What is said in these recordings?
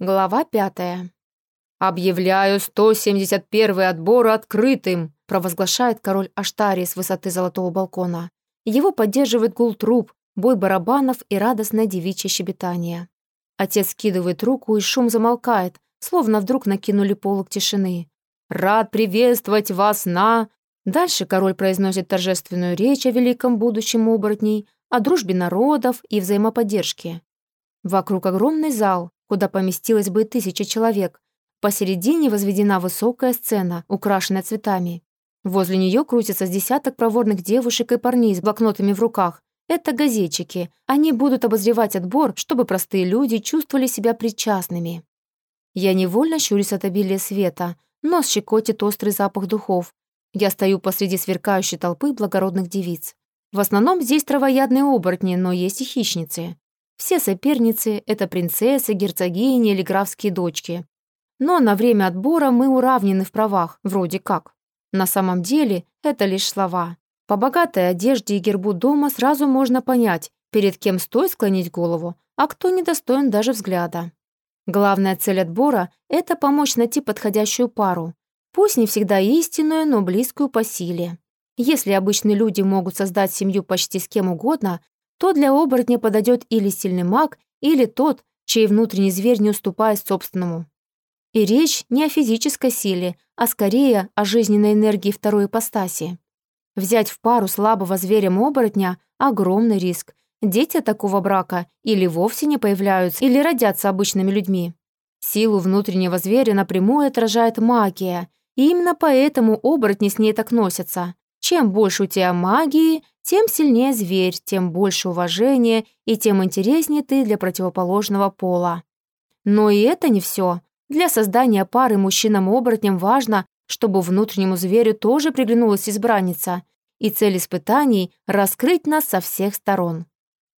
Глава пятая. «Объявляю 171-й отбор открытым», провозглашает король Аштарии с высоты золотого балкона. Его поддерживает гул труб, бой барабанов и радостное девичье щебетание. Отец скидывает руку, и шум замолкает, словно вдруг накинули полог тишины. «Рад приветствовать вас на...» Дальше король произносит торжественную речь о великом будущем оборотней, о дружбе народов и взаимоподдержке. Вокруг огромный зал, куда поместилось бы тысяча человек. Посередине возведена высокая сцена, украшенная цветами. Возле нее крутится с десяток проворных девушек и парней с блокнотами в руках. Это газетчики. Они будут обозревать отбор, чтобы простые люди чувствовали себя причастными. Я невольно щурюсь от обилия света. Нос щекотит острый запах духов. Я стою посреди сверкающей толпы благородных девиц. В основном здесь травоядные оборотни, но есть и хищницы. Все соперницы — это принцессы, герцогини или графские дочки. Но на время отбора мы уравнены в правах, вроде как. На самом деле это лишь слова. По богатой одежде и гербу дома сразу можно понять, перед кем стоит склонить голову, а кто недостоин даже взгляда. Главная цель отбора — это помочь найти подходящую пару. Пусть не всегда истинную, но близкую по силе. Если обычные люди могут создать семью почти с кем угодно, то для оборотня подойдет или сильный маг, или тот, чей внутренний зверь не уступает собственному. И речь не о физической силе, а скорее о жизненной энергии второй ипостаси. Взять в пару слабого зверя-оборотня – огромный риск. Дети такого брака или вовсе не появляются, или родятся обычными людьми. Силу внутреннего зверя напрямую отражает магия, и именно поэтому оборотни с ней так носятся. Чем больше у тебя магии, тем сильнее зверь, тем больше уважения и тем интереснее ты для противоположного пола. Но и это не все. Для создания пары мужчинам-оборотням важно, чтобы внутреннему зверю тоже приглянулась избранница, и цель испытаний — раскрыть нас со всех сторон.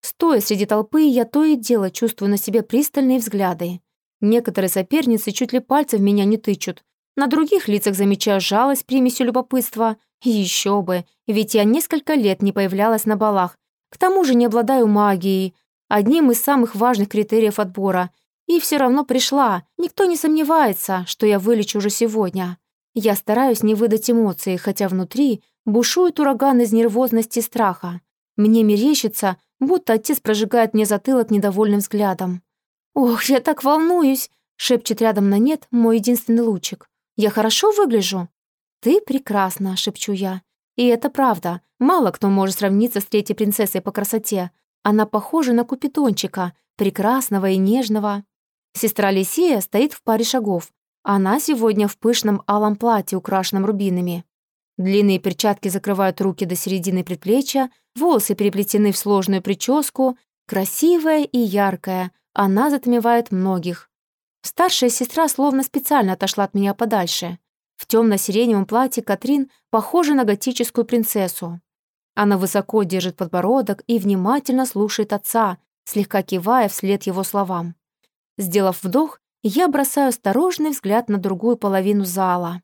Стоя среди толпы, я то и дело чувствую на себе пристальные взгляды. Некоторые соперницы чуть ли пальцев в меня не тычут, на других лицах замечаю жалость примесью любопытства — еще бы, ведь я несколько лет не появлялась на балах. К тому же не обладаю магией, одним из самых важных критериев отбора. И все равно пришла. Никто не сомневается, что я вылечу уже сегодня. Я стараюсь не выдать эмоции, хотя внутри бушует ураган из нервозности и страха. Мне мерещится, будто отец прожигает мне затылок недовольным взглядом. «Ох, я так волнуюсь!» — шепчет рядом на нет мой единственный лучик. «Я хорошо выгляжу?» «Ты прекрасна», — шепчу я. И это правда. Мало кто может сравниться с третьей принцессой по красоте. Она похожа на купидончика, прекрасного и нежного. Сестра Лисия стоит в паре шагов. Она сегодня в пышном алом платье, украшенном рубинами. Длинные перчатки закрывают руки до середины предплечья, волосы переплетены в сложную прическу. Красивая и яркая, она затмевает многих. Старшая сестра словно специально отошла от меня подальше. В темно-сиреневом платье Катрин похожа на готическую принцессу. Она высоко держит подбородок и внимательно слушает отца, слегка кивая вслед его словам. Сделав вдох, я бросаю осторожный взгляд на другую половину зала.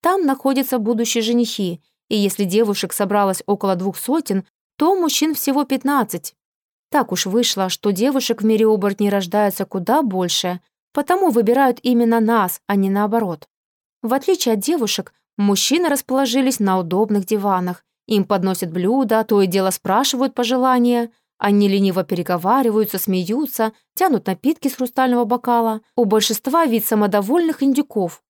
Там находятся будущие женихи, и если девушек собралось около двух сотен, то мужчин всего пятнадцать. Так уж вышло, что девушек в мире оборотней рождается куда больше, потому выбирают именно нас, а не наоборот. В отличие от девушек, мужчины расположились на удобных диванах. Им подносят блюда, то и дело спрашивают пожелания. Они лениво переговариваются, смеются, тянут напитки с хрустального бокала. У большинства вид самодовольных индюков.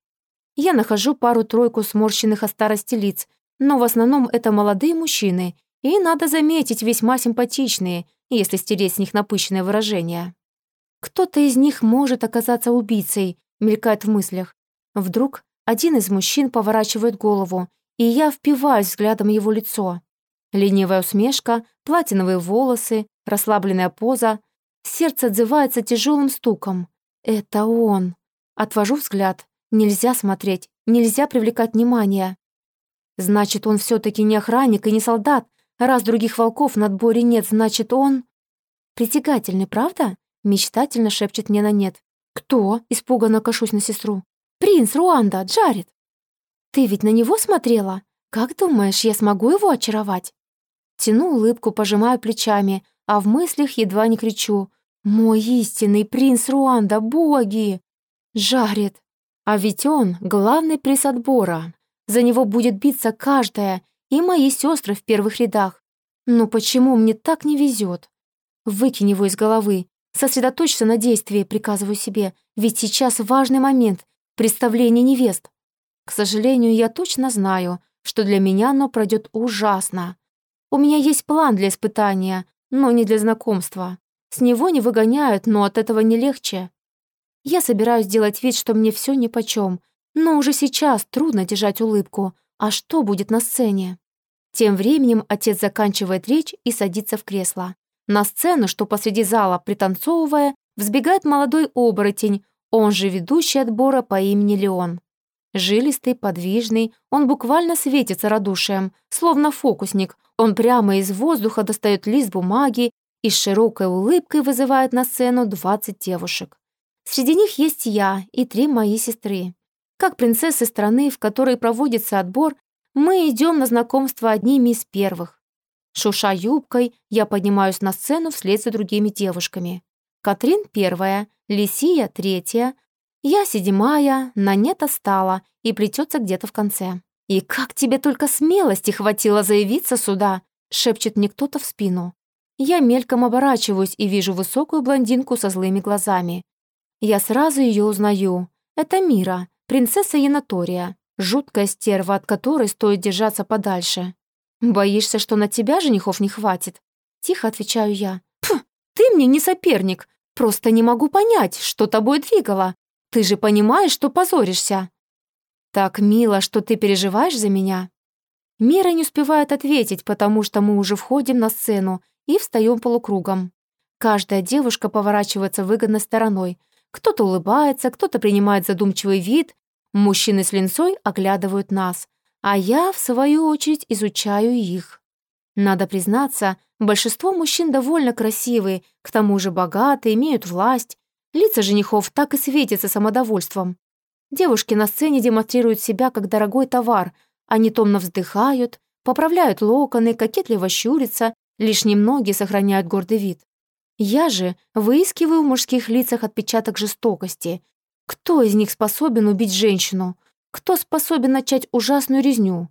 Я нахожу пару-тройку сморщенных от старости лиц, но в основном это молодые мужчины, и, надо заметить, весьма симпатичные, если стереть с них напыщенное выражение. Кто-то из них может оказаться убийцей, мелькает в мыслях. Вдруг один из мужчин поворачивает голову, и я впиваюсь взглядом его лицо. Ленивая усмешка, платиновые волосы, расслабленная поза. Сердце отзывается тяжелым стуком. Это он. Отвожу взгляд. Нельзя смотреть, нельзя привлекать внимание. Значит, он все таки не охранник и не солдат. Раз других волков на отборе нет, значит, он... Притягательный, правда? Мечтательно шепчет мне на нет. «Кто?» — испуганно кашусь на сестру. Принц Руанда, Джаред. Ты ведь на него смотрела? Как думаешь, я смогу его очаровать? Тяну улыбку, пожимаю плечами, а в мыслях едва не кричу. Мой истинный принц Руанда, боги! Жарит. А ведь он — главный приз отбора. За него будет биться каждая, и мои сестры в первых рядах. Но почему мне так не везет? Выкинь его из головы. Сосредоточься на действии, приказываю себе, ведь сейчас важный момент — представление невест. К сожалению, я точно знаю, что для меня оно пройдет ужасно. У меня есть план для испытания, но не для знакомства. С него не выгоняют, но от этого не легче. Я собираюсь делать вид, что мне все нипочем, но уже сейчас трудно держать улыбку. А что будет на сцене? Тем временем отец заканчивает речь и садится в кресло. На сцену, что посреди зала, пританцовывая, взбегает молодой оборотень, он же ведущий отбора по имени Леон. Жилистый, подвижный, он буквально светится радушием, словно фокусник. Он прямо из воздуха достает лист бумаги и с широкой улыбкой вызывает на сцену 20 девушек. Среди них есть я и три мои сестры. Как принцессы страны, в которой проводится отбор, мы идем на знакомство одними из первых. Шуша юбкой, я поднимаюсь на сцену вслед за другими девушками. Катрин первая, Лисия третья, я седьмая, Нанета стала и плетется где-то в конце. «И как тебе только смелости хватило заявиться сюда?» — шепчет мне кто-то в спину. Я мельком оборачиваюсь и вижу высокую блондинку со злыми глазами. Я сразу ее узнаю. Это Мира, принцесса Янатория. Жуткая стерва, от которой стоит держаться подальше. «Боишься, что на тебя женихов не хватит?» Тихо отвечаю я. «Пф, ты мне не соперник. Просто не могу понять, что тобой двигало. Ты же понимаешь, что позоришься». «Так мило, что ты переживаешь за меня». Мира не успевает ответить, потому что мы уже входим на сцену и встаем полукругом. Каждая девушка поворачивается выгодной стороной. Кто-то улыбается, кто-то принимает задумчивый вид, Мужчины с линцой оглядывают нас, а я, в свою очередь, изучаю их. Надо признаться, большинство мужчин довольно красивые, к тому же богатые, имеют власть. Лица женихов так и светятся самодовольством. Девушки на сцене демонстрируют себя как дорогой товар. Они томно вздыхают, поправляют локоны, кокетливо щурятся, лишь немногие сохраняют гордый вид. Я же выискиваю в мужских лицах отпечаток жестокости, кто из них способен убить женщину? Кто способен начать ужасную резню?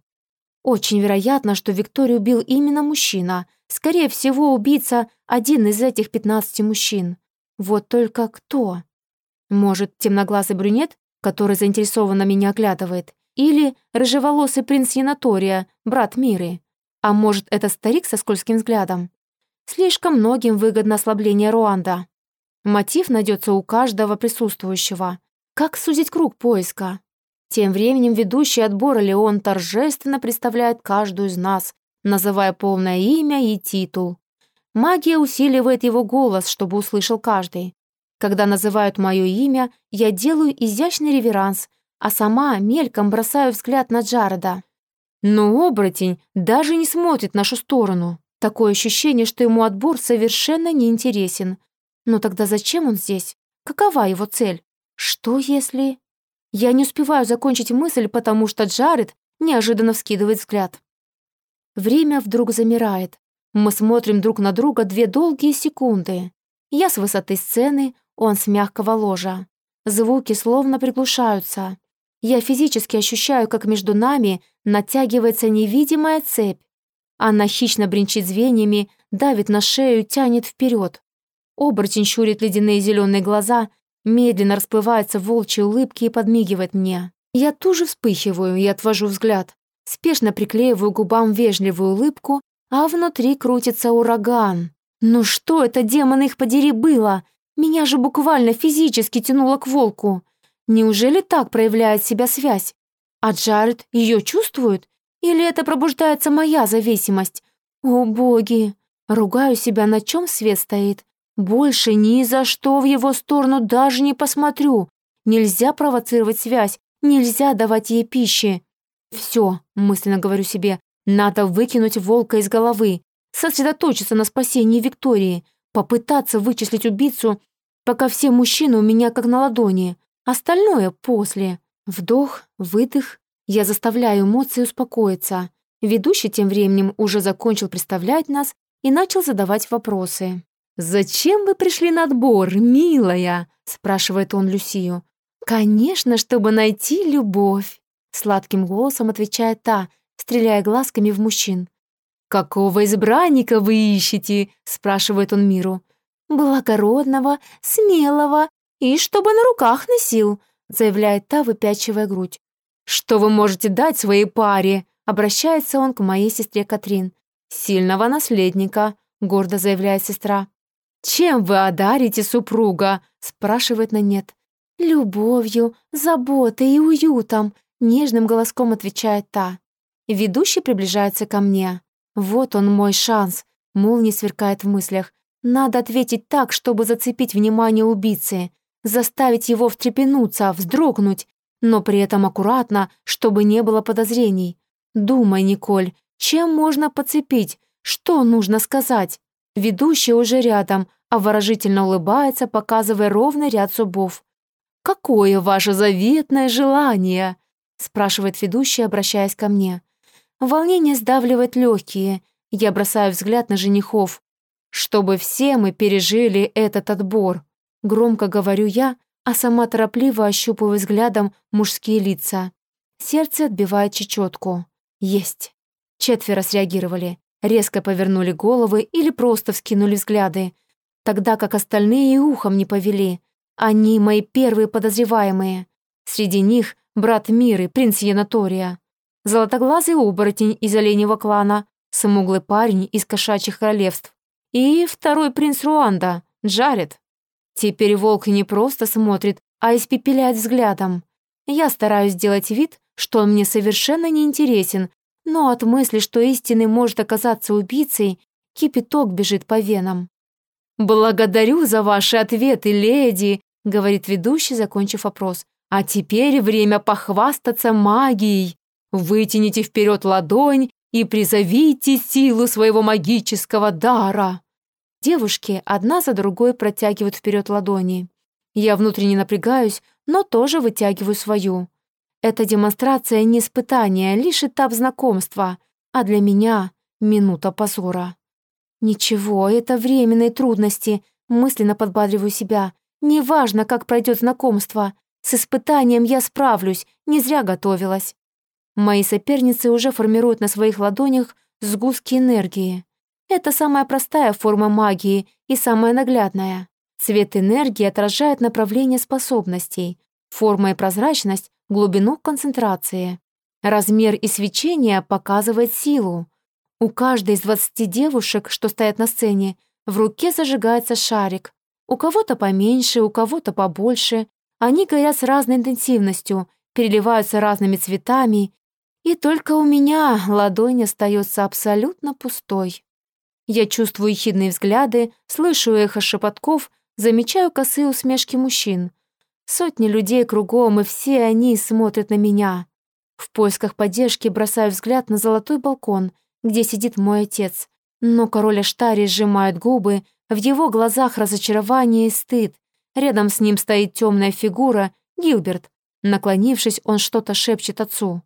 Очень вероятно, что Викторию убил именно мужчина. Скорее всего, убийца — один из этих 15 мужчин. Вот только кто? Может, темноглазый брюнет, который заинтересованно меня оглядывает? Или рыжеволосый принц Янатория, брат Миры? А может, это старик со скользким взглядом? Слишком многим выгодно ослабление Руанда. Мотив найдется у каждого присутствующего. Как сузить круг поиска? Тем временем ведущий отбора Леон торжественно представляет каждую из нас, называя полное имя и титул. Магия усиливает его голос, чтобы услышал каждый. Когда называют мое имя, я делаю изящный реверанс, а сама мельком бросаю взгляд на Джареда. Но оборотень даже не смотрит нашу сторону. Такое ощущение, что ему отбор совершенно не интересен. Но тогда зачем он здесь? Какова его цель? Что если... Я не успеваю закончить мысль, потому что Джаред неожиданно вскидывает взгляд. Время вдруг замирает. Мы смотрим друг на друга две долгие секунды. Я с высоты сцены, он с мягкого ложа. Звуки словно приглушаются. Я физически ощущаю, как между нами натягивается невидимая цепь. Она хищно бренчит звеньями, давит на шею, тянет вперед. Оборотень щурит ледяные зеленые глаза, медленно расплывается в волчьей улыбке и подмигивает мне. Я тоже вспыхиваю и отвожу взгляд. Спешно приклеиваю губам вежливую улыбку, а внутри крутится ураган. Ну что это, демон их подери, было? Меня же буквально физически тянуло к волку. Неужели так проявляет себя связь? А Джаред ее чувствует? Или это пробуждается моя зависимость? О, боги! Ругаю себя, на чем свет стоит. Больше ни за что в его сторону даже не посмотрю. Нельзя провоцировать связь, нельзя давать ей пищи. Все, мысленно говорю себе, надо выкинуть волка из головы, сосредоточиться на спасении Виктории, попытаться вычислить убийцу, пока все мужчины у меня как на ладони. Остальное после. Вдох, выдох. Я заставляю эмоции успокоиться. Ведущий тем временем уже закончил представлять нас и начал задавать вопросы. «Зачем вы пришли на отбор, милая?» — спрашивает он Люсию. «Конечно, чтобы найти любовь», — сладким голосом отвечает та, стреляя глазками в мужчин. «Какого избранника вы ищете?» — спрашивает он Миру. «Благородного, смелого и чтобы на руках носил», — заявляет та, выпячивая грудь. «Что вы можете дать своей паре?» — обращается он к моей сестре Катрин. «Сильного наследника», — гордо заявляет сестра. «Чем вы одарите супруга?» — спрашивает на нет. «Любовью, заботой и уютом», — нежным голоском отвечает та. Ведущий приближается ко мне. Вот он мой шанс. Молния сверкает в мыслях. Надо ответить так, чтобы зацепить внимание убийцы, заставить его встрепенуться, вздрогнуть, но при этом аккуратно, чтобы не было подозрений. Думай, Николь, чем можно подцепить? Что нужно сказать? Ведущий уже рядом, а выражительно улыбается, показывая ровный ряд зубов. «Какое ваше заветное желание?» Спрашивает ведущий, обращаясь ко мне. Волнение сдавливает легкие. Я бросаю взгляд на женихов. Чтобы все мы пережили этот отбор. Громко говорю я, а сама торопливо ощупываю взглядом мужские лица. Сердце отбивает чечетку. Есть. Четверо среагировали. Резко повернули головы или просто вскинули взгляды. Тогда как остальные и ухом не повели. Они мои первые подозреваемые. Среди них брат Миры, принц Янатория золотоглазый оборотень из оленевого клана, смуглый парень из кошачьих королевств и второй принц Руанда, Джаред. Теперь волк не просто смотрит, а испепеляет взглядом. Я стараюсь сделать вид, что он мне совершенно не интересен, но от мысли, что истинный может оказаться убийцей, кипяток бежит по венам. «Благодарю за ваши ответы, леди», — говорит ведущий, закончив вопрос. «А теперь время похвастаться магией. Вытяните вперед ладонь и призовите силу своего магического дара. Девушки одна за другой протягивают вперед ладони. Я внутренне напрягаюсь, но тоже вытягиваю свою. Эта демонстрация не испытание, а лишь этап знакомства, а для меня — минута позора. Ничего, это временные трудности, мысленно подбадриваю себя. Неважно, как пройдет знакомство. С испытанием я справлюсь, не зря готовилась. Мои соперницы уже формируют на своих ладонях сгустки энергии. Это самая простая форма магии и самая наглядная. Цвет энергии отражает направление способностей, форма и прозрачность — глубину концентрации. Размер и свечение показывает силу. У каждой из 20 девушек, что стоят на сцене, в руке зажигается шарик. У кого-то поменьше, у кого-то побольше. Они горят с разной интенсивностью, переливаются разными цветами и только у меня ладонь остается абсолютно пустой. Я чувствую ехидные взгляды, слышу эхо шепотков, замечаю косые усмешки мужчин. Сотни людей кругом, и все они смотрят на меня. В поисках поддержки бросаю взгляд на золотой балкон, где сидит мой отец. Но король Аштари сжимает губы, в его глазах разочарование и стыд. Рядом с ним стоит темная фигура, Гилберт. Наклонившись, он что-то шепчет отцу.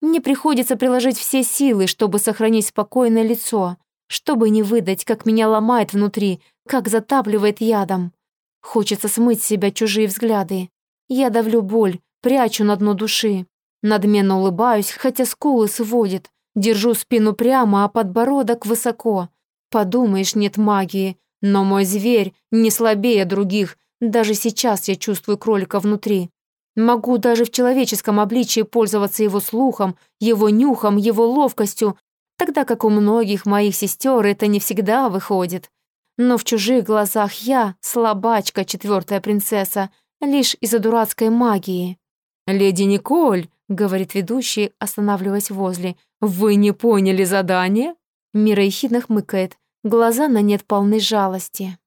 Мне приходится приложить все силы, чтобы сохранить спокойное лицо, чтобы не выдать, как меня ломает внутри, как затапливает ядом. Хочется смыть с себя чужие взгляды. Я давлю боль, прячу на дно души. Надменно улыбаюсь, хотя скулы сводит. Держу спину прямо, а подбородок высоко. Подумаешь, нет магии. Но мой зверь не слабее других. Даже сейчас я чувствую кролика внутри. Могу даже в человеческом обличии пользоваться его слухом, его нюхом, его ловкостью, тогда как у многих моих сестер это не всегда выходит. Но в чужих глазах я слабачка, четвертая принцесса, лишь из-за дурацкой магии. «Леди Николь», — говорит ведущий, останавливаясь возле, «вы не поняли задание?» Мира ехидно хмыкает, глаза на нет полны жалости.